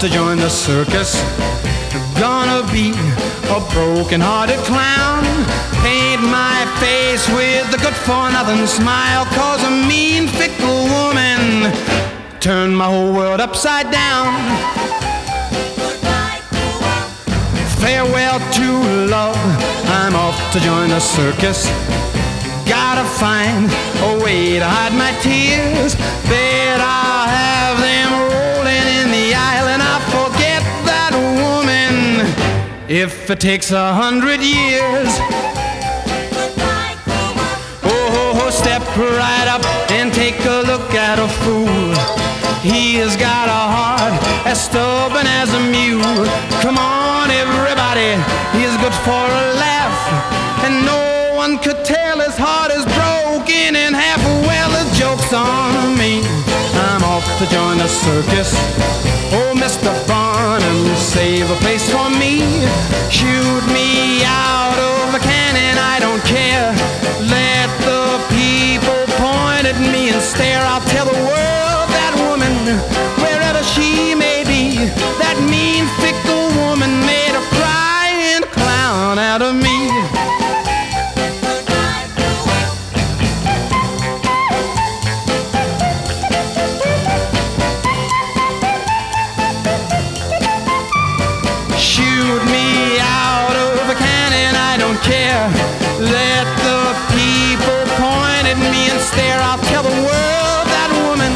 to join the circus. Gonna be a broken-hearted clown. Paint my face with a good-for-nothing smile. Cause a mean, fickle woman turned my whole world upside down. Farewell to love, I'm off to join the circus. Gotta find a way to hide my tears. If it takes a hundred years. Oh, oh, step right up and take a look at a fool. He has got a heart as stubborn as a mule. Come on, everybody, he's good for a laugh. And no one could tell his heart is broken in half. Well, the joke's on me. I'm off to join the circus. Oh, Mr. Barnum, save a place for me. Shoot me out of a cannon, I don't care. Let the people point at me and stare. I'll tell the world that woman, wherever she may be, that mean, fickle woman made a crying clown out of me. At me and stare. I'll tell the world that woman,